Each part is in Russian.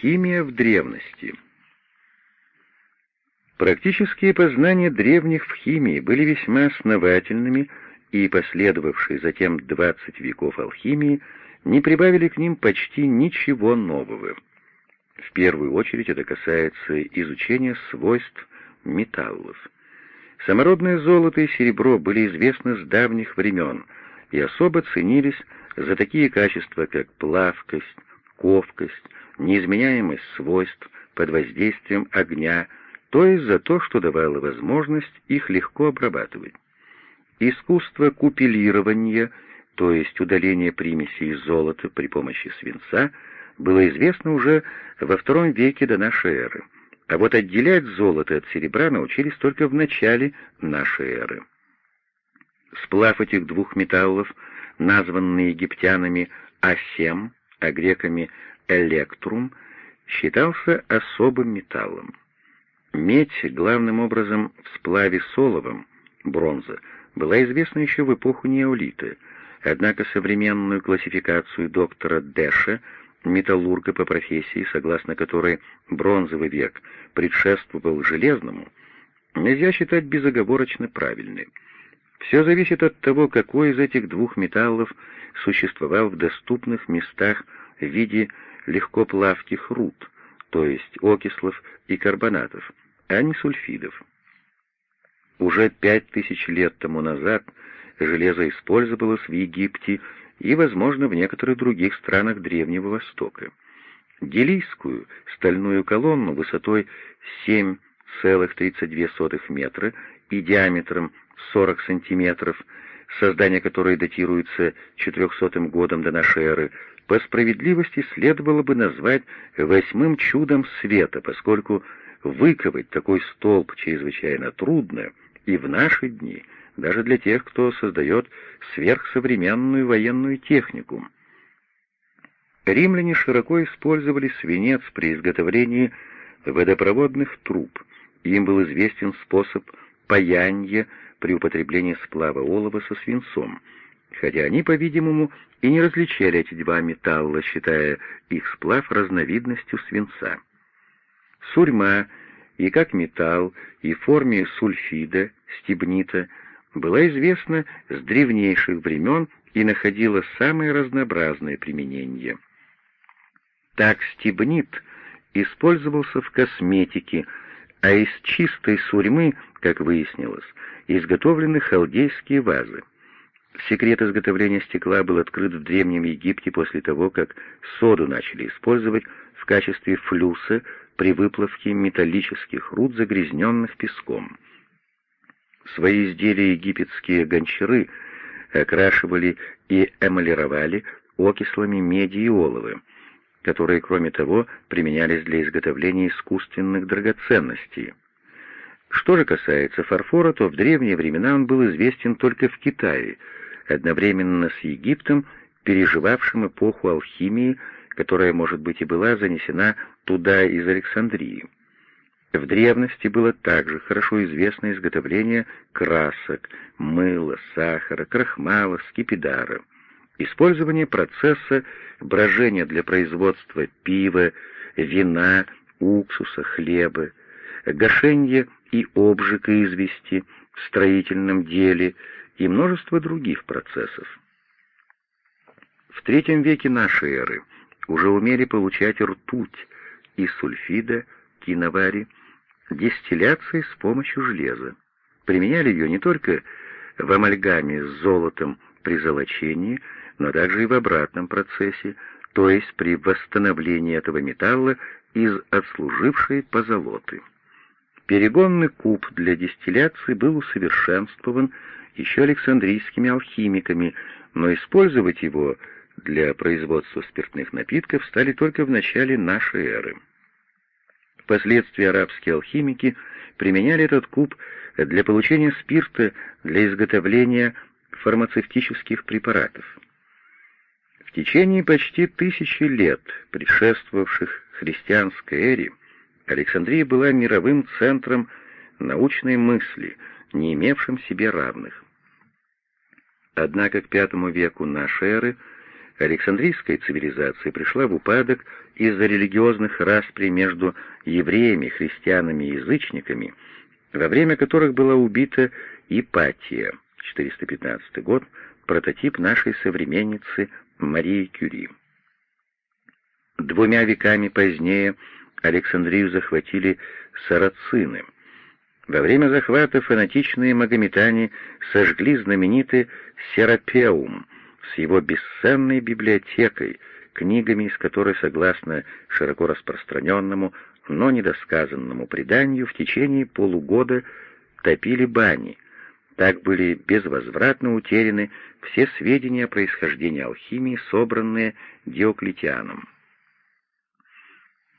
Химия в древности. Практические познания древних в химии были весьма основательными, и последовавшие затем 20 веков алхимии не прибавили к ним почти ничего нового. В первую очередь это касается изучения свойств металлов. Самородное золото и серебро были известны с давних времен и особо ценились за такие качества, как плавкость, ковкость, неизменяемость свойств под воздействием огня, то есть за то, что давало возможность их легко обрабатывать. Искусство купилирования, то есть удаления примесей золота при помощи свинца, было известно уже во втором веке до нашей эры, а вот отделять золото от серебра научились только в начале нашей эры. Сплав этих двух металлов, названный египтянами асем, а греками электрум, считался особым металлом. Медь, главным образом в сплаве соловом, бронза, была известна еще в эпоху неолита, однако современную классификацию доктора Дэша, металлурга по профессии, согласно которой бронзовый век предшествовал железному, нельзя считать безоговорочно правильной. Все зависит от того, какой из этих двух металлов существовал в доступных местах в виде легкоплавких руд, то есть окислов и карбонатов, а не сульфидов. Уже пять тысяч лет тому назад железо использовалось в Египте и, возможно, в некоторых других странах Древнего Востока. Делийскую стальную колонну высотой 7,32 метра и диаметром 40 сантиметров, создание которой датируется 400 годом до нашей эры, по справедливости следовало бы назвать восьмым чудом света, поскольку выковать такой столб чрезвычайно трудно — и в наши дни, даже для тех, кто создает сверхсовременную военную технику. Римляне широко использовали свинец при изготовлении водопроводных труб. Им был известен способ паяния при употреблении сплава олова со свинцом, хотя они, по-видимому, и не различали эти два металла, считая их сплав разновидностью свинца. Сурьма и как металл, и в форме сульфида, стебнита, была известна с древнейших времен и находила самые разнообразные применения. Так стебнит использовался в косметике, а из чистой сурьмы, как выяснилось, изготовлены халдейские вазы. Секрет изготовления стекла был открыт в Древнем Египте после того, как соду начали использовать в качестве флюса при выплавке металлических руд, загрязненных песком. Свои изделия египетские гончары окрашивали и эмалировали окислами меди и олова, которые, кроме того, применялись для изготовления искусственных драгоценностей. Что же касается фарфора, то в древние времена он был известен только в Китае, одновременно с Египтом, переживавшим эпоху алхимии, которая, может быть, и была занесена туда из Александрии. В древности было также хорошо известно изготовление красок, мыла, сахара, крахмала, скипидара, использование процесса брожения для производства пива, вина, уксуса, хлеба, гашенье и обжиг извести в строительном деле и множество других процессов. В третьем веке нашей эры уже умели получать ртуть из сульфида, киновари, дистилляции с помощью железа. Применяли ее не только в амальгаме с золотом при золочении, но также и в обратном процессе, то есть при восстановлении этого металла из отслужившей позолоты. Перегонный куб для дистилляции был усовершенствован еще александрийскими алхимиками, но использовать его для производства спиртных напитков стали только в начале нашей эры. Впоследствии арабские алхимики применяли этот куб для получения спирта для изготовления фармацевтических препаратов. В течение почти тысячи лет, предшествовавших христианской эре, Александрия была мировым центром научной мысли, не имевшим себе равных. Однако к V веку нашей эры Александрийская цивилизация пришла в упадок из-за религиозных расприй между евреями, христианами и язычниками, во время которых была убита Ипатия, 415 год, прототип нашей современницы Марии Кюри. Двумя веками позднее Александрию захватили сарацины. Во время захвата фанатичные магометане сожгли знаменитый Серапеум с его бесценной библиотекой, книгами из которой, согласно широко распространенному, но недосказанному преданию, в течение полугода топили бани. Так были безвозвратно утеряны все сведения о происхождении алхимии, собранные Диоклетианом.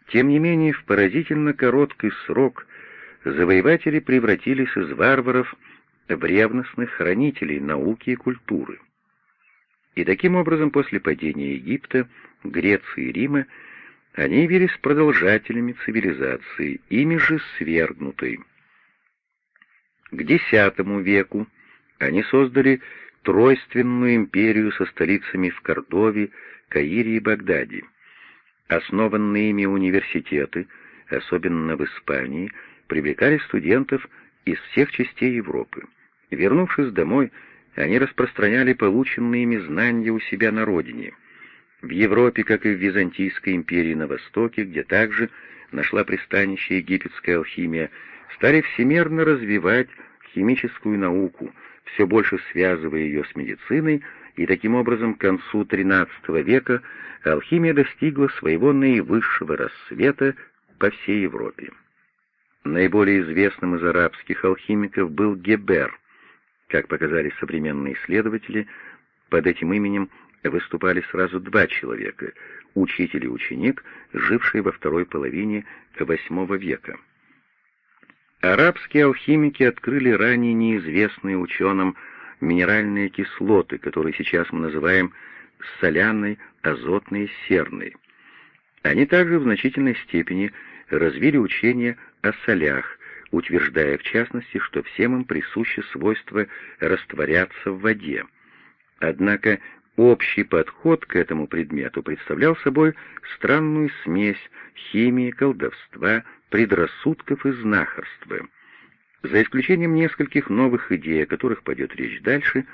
Тем не менее, в поразительно короткий срок завоеватели превратились из варваров в ревностных хранителей науки и культуры. И таким образом после падения Египта, Греции и Рима они явились продолжателями цивилизации, ими же свергнутой. К X веку они создали тройственную империю со столицами в Кордове, Каире и Багдаде. Основанные ими университеты, особенно в Испании, привлекали студентов из всех частей Европы. Вернувшись домой, они распространяли полученные ими знания у себя на родине. В Европе, как и в Византийской империи на Востоке, где также нашла пристанище египетская алхимия, стали всемерно развивать химическую науку, все больше связывая ее с медициной и таким образом к концу XIII века алхимия достигла своего наивысшего рассвета по всей Европе. Наиболее известным из арабских алхимиков был Гебер. Как показали современные исследователи, под этим именем выступали сразу два человека — учитель и ученик, жившие во второй половине VIII века. Арабские алхимики открыли ранее неизвестные ученым минеральные кислоты, которые сейчас мы называем соляной, азотной серной. Они также в значительной степени развили учение о солях, утверждая в частности, что всем им присуще свойство растворяться в воде. Однако общий подход к этому предмету представлял собой странную смесь химии, колдовства, предрассудков и знахарства — за исключением нескольких новых идей, о которых пойдет речь дальше,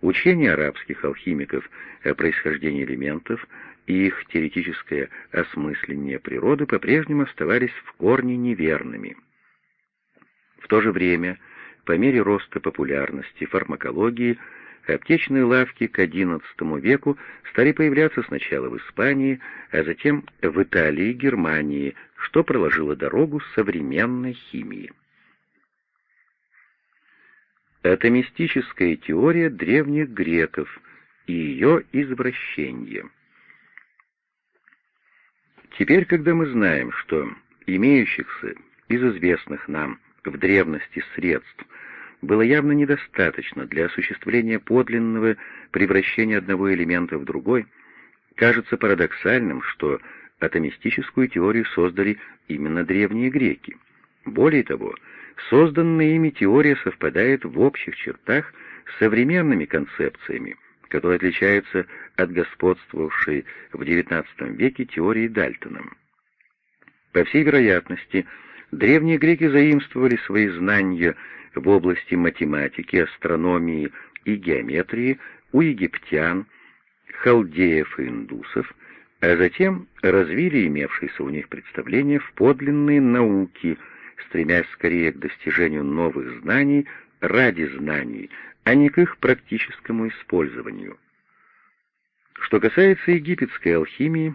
учения арабских алхимиков о происхождении элементов и их теоретическое осмысление природы по-прежнему оставались в корне неверными. В то же время, по мере роста популярности фармакологии, аптечные лавки к XI веку стали появляться сначала в Испании, а затем в Италии и Германии, что проложило дорогу современной химии. Это мистическая теория древних греков и ее извращение. Теперь, когда мы знаем, что имеющихся из известных нам в древности средств было явно недостаточно для осуществления подлинного превращения одного элемента в другой, кажется парадоксальным, что атомистическую теорию создали именно древние греки. Более того, Созданная ими теория совпадает в общих чертах с современными концепциями, которые отличаются от господствовавшей в XIX веке теории Дальтона. По всей вероятности, древние греки заимствовали свои знания в области математики, астрономии и геометрии у египтян, халдеев и индусов, а затем развили имевшиеся у них представления в подлинные науки – стремясь скорее к достижению новых знаний ради знаний, а не к их практическому использованию. Что касается египетской алхимии,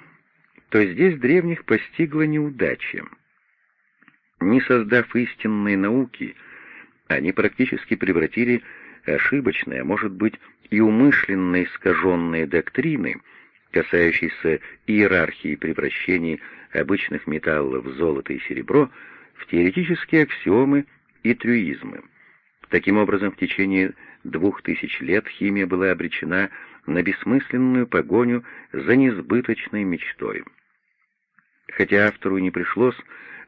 то здесь древних постигла неудача. Не создав истинной науки, они практически превратили ошибочные, а может быть и умышленно искаженные доктрины, касающиеся иерархии превращений обычных металлов в золото и серебро, в теоретические аксиомы и трюизмы. Таким образом, в течение двух тысяч лет химия была обречена на бессмысленную погоню за несбыточной мечтой. Хотя автору не пришлось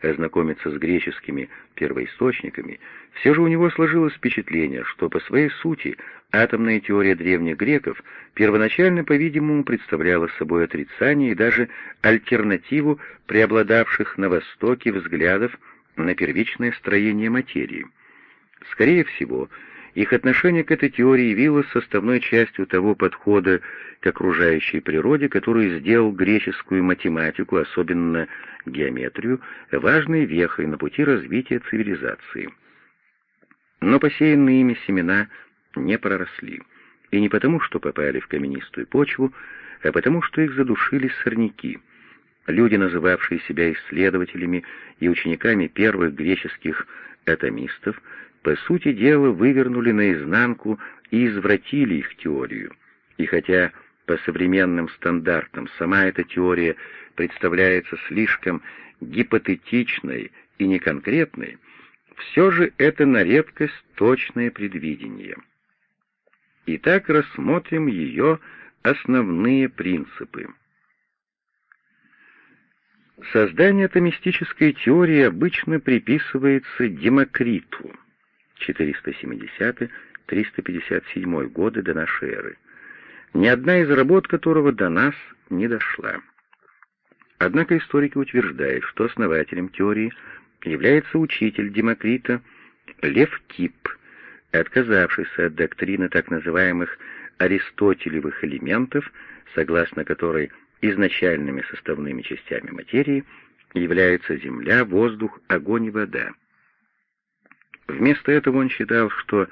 ознакомиться с греческими первоисточниками, все же у него сложилось впечатление, что по своей сути атомная теория древних греков первоначально, по-видимому, представляла собой отрицание и даже альтернативу преобладавших на Востоке взглядов на первичное строение материи. Скорее всего, их отношение к этой теории явилось составной частью того подхода к окружающей природе, который сделал греческую математику, особенно геометрию, важной вехой на пути развития цивилизации. Но посеянные ими семена не проросли, и не потому, что попали в каменистую почву, а потому, что их задушили сорняки. Люди, называвшие себя исследователями и учениками первых греческих атомистов, по сути дела вывернули наизнанку и извратили их теорию. И хотя по современным стандартам сама эта теория представляется слишком гипотетичной и неконкретной, все же это на редкость точное предвидение. Итак, рассмотрим ее основные принципы. Создание атомистической теории обычно приписывается Демокриту – 470-357 годы до нашей эры, ни одна из работ которого до нас не дошла. Однако историки утверждают, что основателем теории является учитель Демокрита Лев Кип, отказавшийся от доктрины так называемых аристотелевых элементов, согласно которой изначальными составными частями материи являются земля, воздух, огонь и вода. Вместо этого он считал, что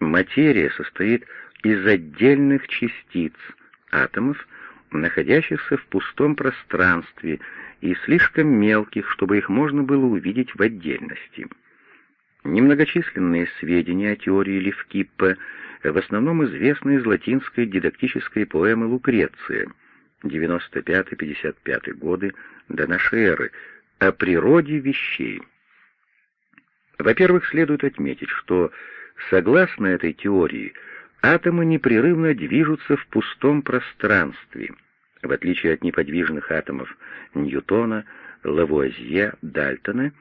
материя состоит из отдельных частиц, атомов, находящихся в пустом пространстве и слишком мелких, чтобы их можно было увидеть в отдельности. Немногочисленные сведения о теории Левкиппа в основном известны из латинской дидактической поэмы «Лукреция» 95-55 годы до нашей эры о природе вещей. Во-первых, следует отметить, что, согласно этой теории, атомы непрерывно движутся в пустом пространстве, в отличие от неподвижных атомов Ньютона, Лавуазье, Дальтона,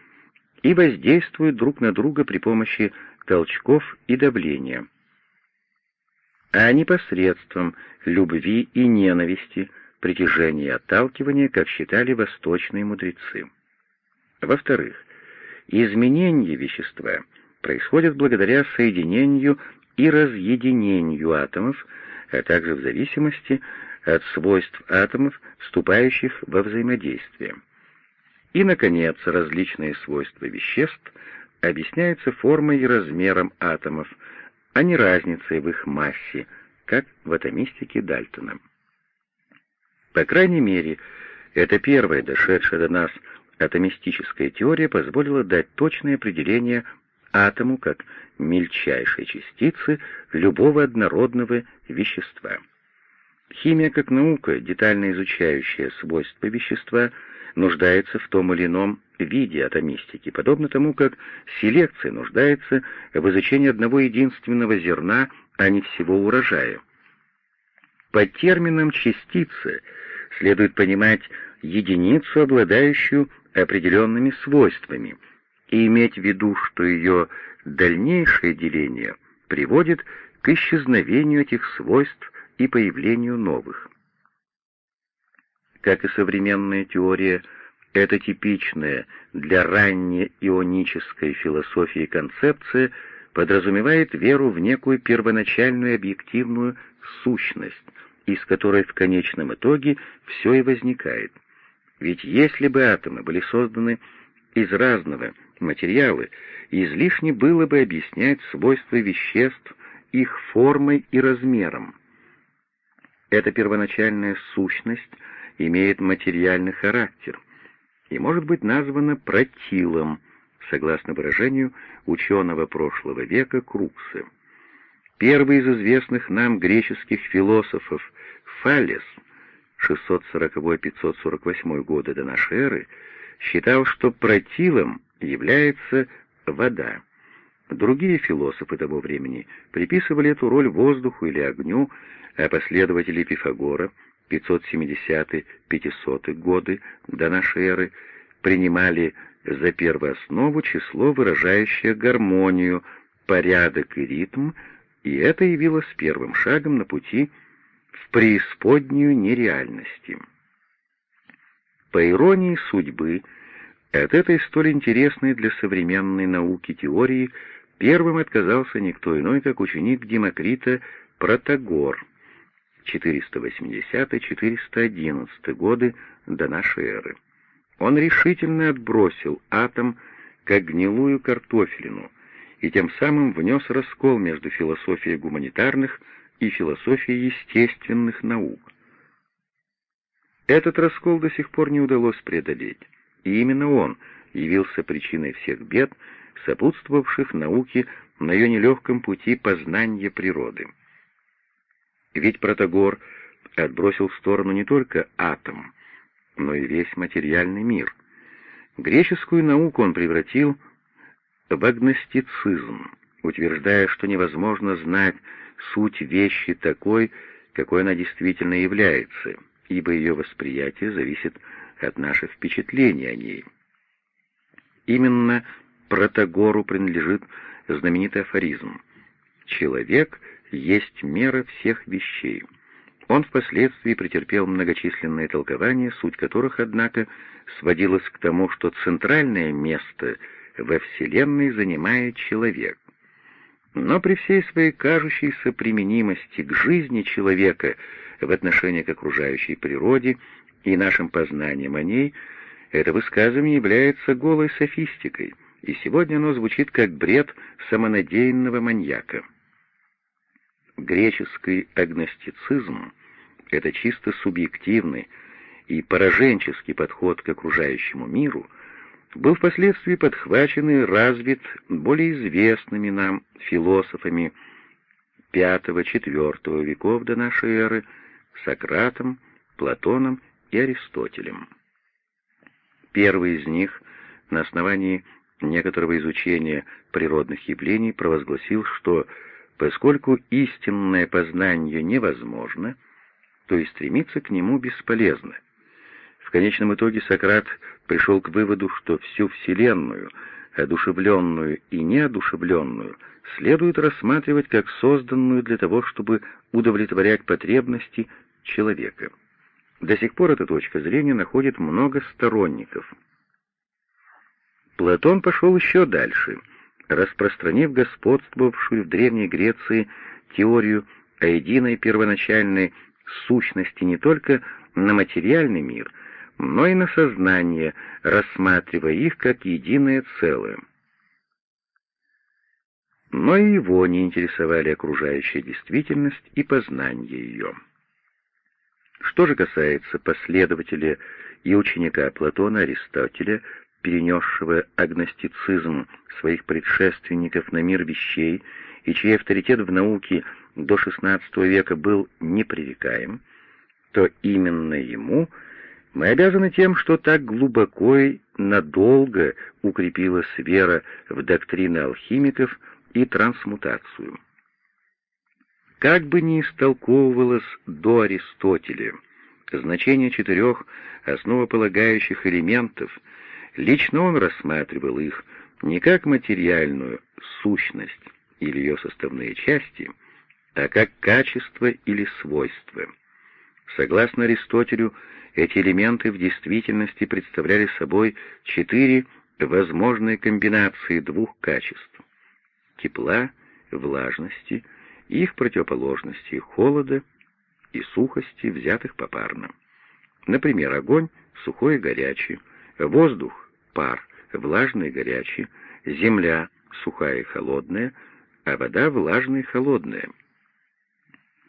и воздействуют друг на друга при помощи толчков и давления, а не посредством любви и ненависти, притяжения и отталкивания, как считали восточные мудрецы. Во-вторых, Изменение вещества происходит благодаря соединению и разъединению атомов, а также в зависимости от свойств атомов, вступающих во взаимодействие. И, наконец, различные свойства веществ объясняются формой и размером атомов, а не разницей в их массе, как в атомистике Дальтона. По крайней мере, это первое, дошедшее до нас атомистическая теория позволила дать точное определение атому как мельчайшей частицы любого однородного вещества. Химия как наука, детально изучающая свойства вещества, нуждается в том или ином виде атомистики, подобно тому, как селекция нуждается в изучении одного единственного зерна, а не всего урожая. Под термином «частица» следует понимать единицу, обладающую определенными свойствами, и иметь в виду, что ее дальнейшее деление приводит к исчезновению этих свойств и появлению новых. Как и современная теория, эта типичная для ранней ионической философии концепция подразумевает веру в некую первоначальную объективную сущность, из которой в конечном итоге все и возникает — ведь если бы атомы были созданы из разного материала, излишне было бы объяснять свойства веществ их формой и размером. Эта первоначальная сущность имеет материальный характер и может быть названа протилом, согласно выражению ученого прошлого века Крукса. Первый из известных нам греческих философов Фалес — 640-548 годы до нашей эры, считал, что протилом является вода. Другие философы того времени приписывали эту роль воздуху или огню, а последователи Пифагора 570-500 годы до нашей эры, принимали за первооснову число, выражающее гармонию, порядок и ритм, и это явилось первым шагом на пути в преисподнюю нереальности. По иронии судьбы, от этой столь интересной для современной науки теории первым отказался никто иной, как ученик Демокрита Протагор, 480-411 годы до нашей эры. Он решительно отбросил атом как гнилую картофелину и тем самым внес раскол между философией гуманитарных и философией естественных наук. Этот раскол до сих пор не удалось преодолеть, и именно он явился причиной всех бед, сопутствовавших науке на ее нелегком пути познания природы. Ведь Протагор отбросил в сторону не только атом, но и весь материальный мир. Греческую науку он превратил в агностицизм, утверждая, что невозможно знать суть вещи такой, какой она действительно является, ибо ее восприятие зависит от наших впечатлений о ней. Именно Протагору принадлежит знаменитый афоризм «Человек есть мера всех вещей». Он впоследствии претерпел многочисленные толкования, суть которых, однако, сводилась к тому, что центральное место во Вселенной занимает человек. Но при всей своей кажущейся применимости к жизни человека в отношении к окружающей природе и нашим познаниям о ней, это высказывание является голой софистикой, и сегодня оно звучит как бред самонадеянного маньяка. Греческий агностицизм — это чисто субъективный и пораженческий подход к окружающему миру, был впоследствии подхвачен и развит более известными нам философами V-IV веков до нашей эры Сократом, Платоном и Аристотелем. Первый из них на основании некоторого изучения природных явлений провозгласил, что Поскольку истинное познание невозможно, то и стремиться к нему бесполезно. В конечном итоге Сократ пришел к выводу, что всю Вселенную, одушевленную и неодушевленную, следует рассматривать как созданную для того, чтобы удовлетворять потребности человека. До сих пор эта точка зрения находит много сторонников. Платон пошел еще дальше — распространив господствовавшую в Древней Греции теорию о единой первоначальной сущности не только на материальный мир, но и на сознание, рассматривая их как единое целое. Но и его не интересовали окружающая действительность и познание ее. Что же касается последователя и ученика Платона Аристотеля, перенесшего агностицизм своих предшественников на мир вещей и чей авторитет в науке до XVI века был непререкаем, то именно ему мы обязаны тем, что так глубоко и надолго укрепилась вера в доктрины алхимиков и трансмутацию. Как бы ни истолковывалось до Аристотеля значение четырех основополагающих элементов — Лично он рассматривал их не как материальную сущность или ее составные части, а как качество или свойство. Согласно Аристотелю, эти элементы в действительности представляли собой четыре возможные комбинации двух качеств — тепла, влажности, их противоположности — холода и сухости, взятых попарно. Например, огонь — сухой и горячий, воздух пар, влажный и горячий, земля сухая и холодная, а вода влажная и холодная.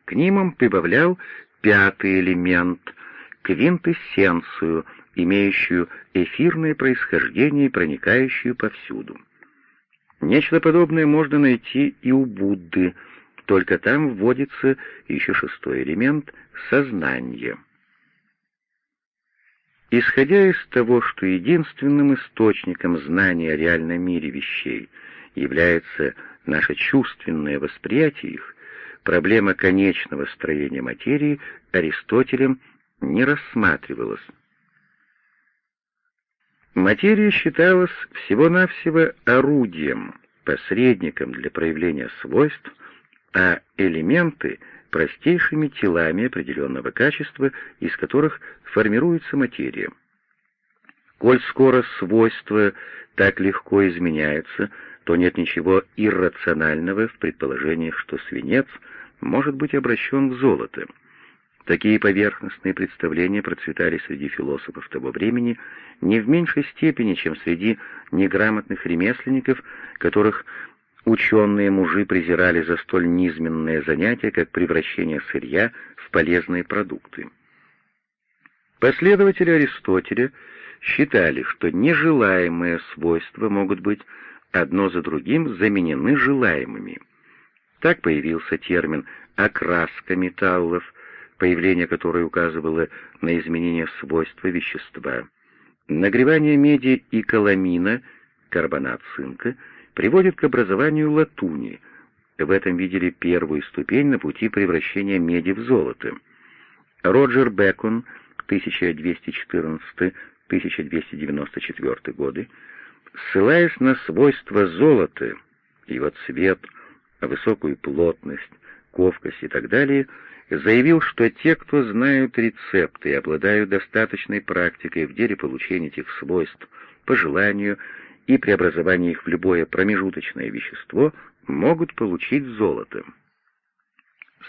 К ним он прибавлял пятый элемент — квинтэссенцию, имеющую эфирное происхождение и проникающую повсюду. Нечто подобное можно найти и у Будды, только там вводится еще шестой элемент — сознание — Исходя из того, что единственным источником знания о реальном мире вещей является наше чувственное восприятие их, проблема конечного строения материи Аристотелем не рассматривалось. Материя считалась всего-навсего орудием, посредником для проявления свойств, а элементы — простейшими телами определенного качества, из которых формируется материя. Коль скоро свойства так легко изменяются, то нет ничего иррационального в предположении, что свинец может быть обращен в золото. Такие поверхностные представления процветали среди философов того времени не в меньшей степени, чем среди неграмотных ремесленников, которых ученые мужи презирали за столь низменное занятие, как превращение сырья в полезные продукты. Последователи Аристотеля считали, что нежелаемые свойства могут быть одно за другим заменены желаемыми. Так появился термин «окраска металлов», появление которой указывало на изменение свойства вещества. Нагревание меди и каламина, карбонат цинка, приводит к образованию латуни. В этом видели первую ступень на пути превращения меди в золото. Роджер Бекон, 1214-1294 годы, ссылаясь на свойства золота, его цвет, высокую плотность, ковкость и так далее, заявил, что те, кто знают рецепты и обладают достаточной практикой в деле получения этих свойств по желанию и преобразования их в любое промежуточное вещество, могут получить золото.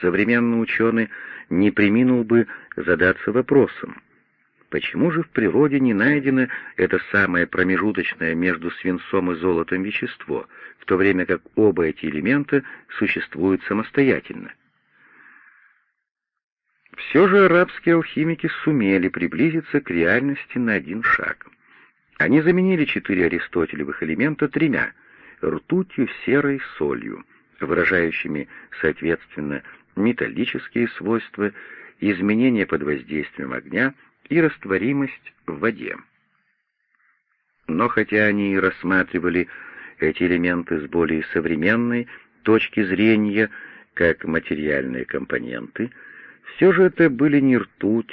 Современный ученый не приминул бы задаться вопросом, почему же в природе не найдено это самое промежуточное между свинцом и золотом вещество, в то время как оба эти элемента существуют самостоятельно? Все же арабские алхимики сумели приблизиться к реальности на один шаг. Они заменили четыре аристотелевых элемента тремя — ртутью, серой, солью, выражающими, соответственно, металлические свойства, изменения под воздействием огня и растворимость в воде. Но хотя они и рассматривали эти элементы с более современной точки зрения, как материальные компоненты — все же это были не ртуть,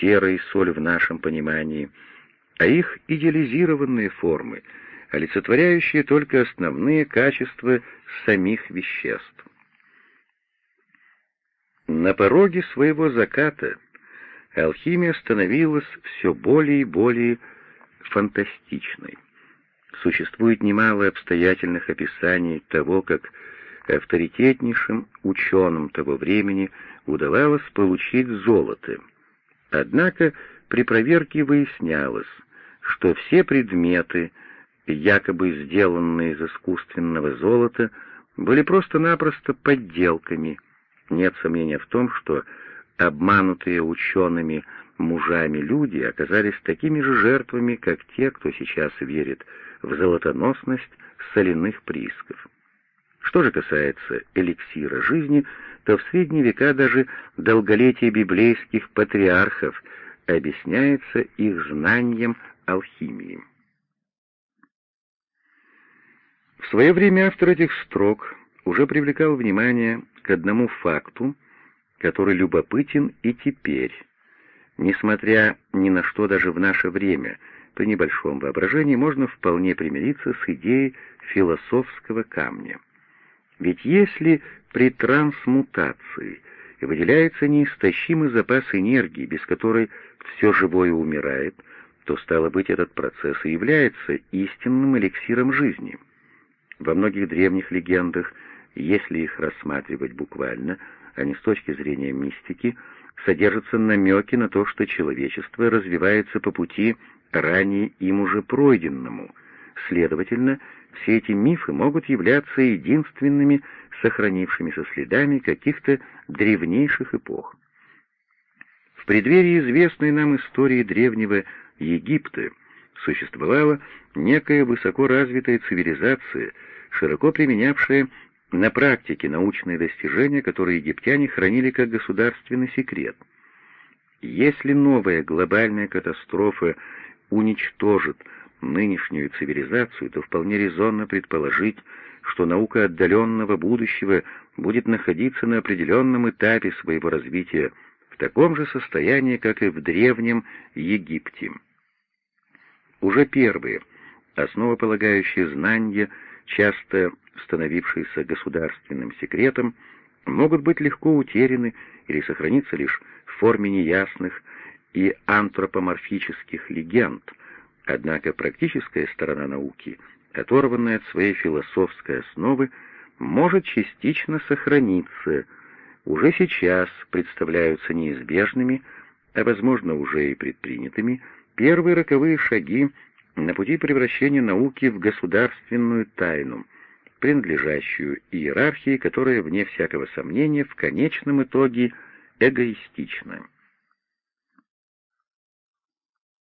сера и соль в нашем понимании, а их идеализированные формы, олицетворяющие только основные качества самих веществ. На пороге своего заката алхимия становилась все более и более фантастичной. Существует немало обстоятельных описаний того, как авторитетнейшим ученым того времени удавалось получить золото. Однако при проверке выяснялось, что все предметы, якобы сделанные из искусственного золота, были просто-напросто подделками. Нет сомнения в том, что обманутые учеными мужами люди оказались такими же жертвами, как те, кто сейчас верит в золотоносность соляных приисков. Что же касается эликсира жизни, то в средние века даже долголетие библейских патриархов объясняется их знанием алхимии. В свое время автор этих строк уже привлекал внимание к одному факту, который любопытен и теперь, несмотря ни на что даже в наше время, при небольшом воображении можно вполне примириться с идеей философского камня. Ведь если при трансмутации выделяется неистощимый запас энергии, без которой все живое умирает, то, стало быть, этот процесс и является истинным эликсиром жизни. Во многих древних легендах, если их рассматривать буквально, а не с точки зрения мистики, содержатся намеки на то, что человечество развивается по пути ранее им уже пройденному. Следовательно, все эти мифы могут являться единственными сохранившимися следами каких-то древнейших эпох. В преддверии известной нам истории древнего Египта существовала некая высоко развитая цивилизация, широко применявшая на практике научные достижения, которые египтяне хранили как государственный секрет. Если новая глобальная катастрофа уничтожит нынешнюю цивилизацию, то вполне резонно предположить, что наука отдаленного будущего будет находиться на определенном этапе своего развития в таком же состоянии, как и в Древнем Египте. Уже первые, основополагающие знания, часто становившиеся государственным секретом, могут быть легко утеряны или сохраниться лишь в форме неясных и антропоморфических легенд, однако практическая сторона науки, оторванная от своей философской основы, может частично сохраниться, уже сейчас представляются неизбежными, а возможно уже и предпринятыми, первые роковые шаги на пути превращения науки в государственную тайну, принадлежащую иерархии, которая, вне всякого сомнения, в конечном итоге эгоистична.